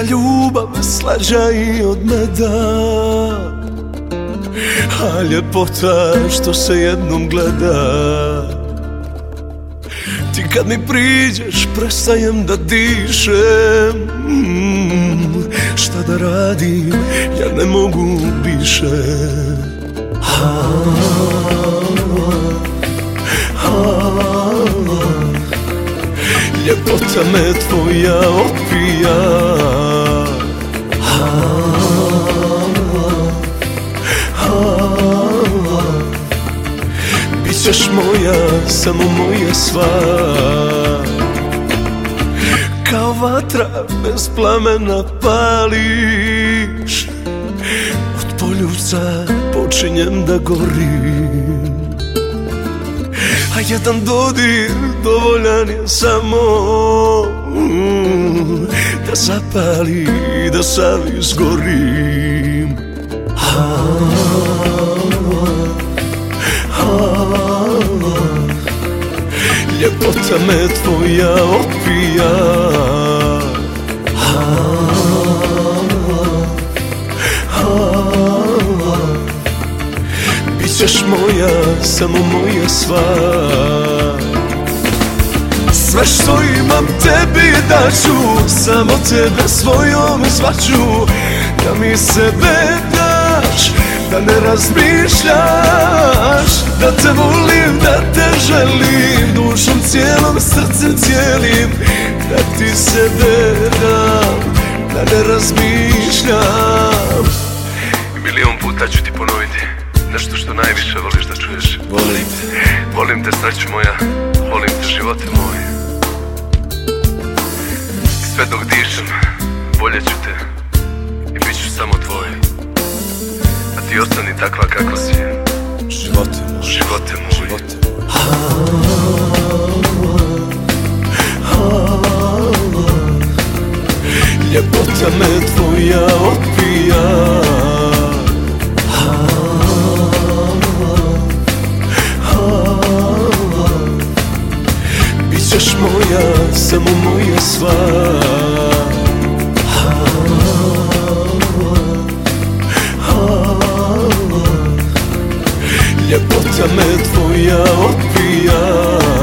ljubav slađa i od meda A ljepota što se jednom gleda. Ti kad mi priđeš prestajem da dišem. Mm, Šta da radim, ja ne mogu više. Ljepota me tvoja opija Bićeš moja, samo moja sva Kao vatra bez plamena pališ Od poljubca počinjem da gorim A jedan dodir dovoljan je samo mm, Da zapali, da sav izgorim Ljepota me tvoja opija Bićeš moja, samo moja sva. Sve što imam tebi daću Samo tebe svojom zvaću Da mi sebe daš Da ne razmišljaš Da te volim, da te želim Dušom cijelom, srcem cijelim Da ti sebe dam Da ne razmišljam. Milion puta ću ti ponoviti Nešto što najviše voliš da čuješ. Volim te. Volim te sreću moja Volim te živote moj. Sve dok dišem Voljet ću te ti ostani takva kako si. Živote moj, Živote moj živote Ljepota me tvoja opija Bićeš moja, samo moja sva Majka me tvoja odbija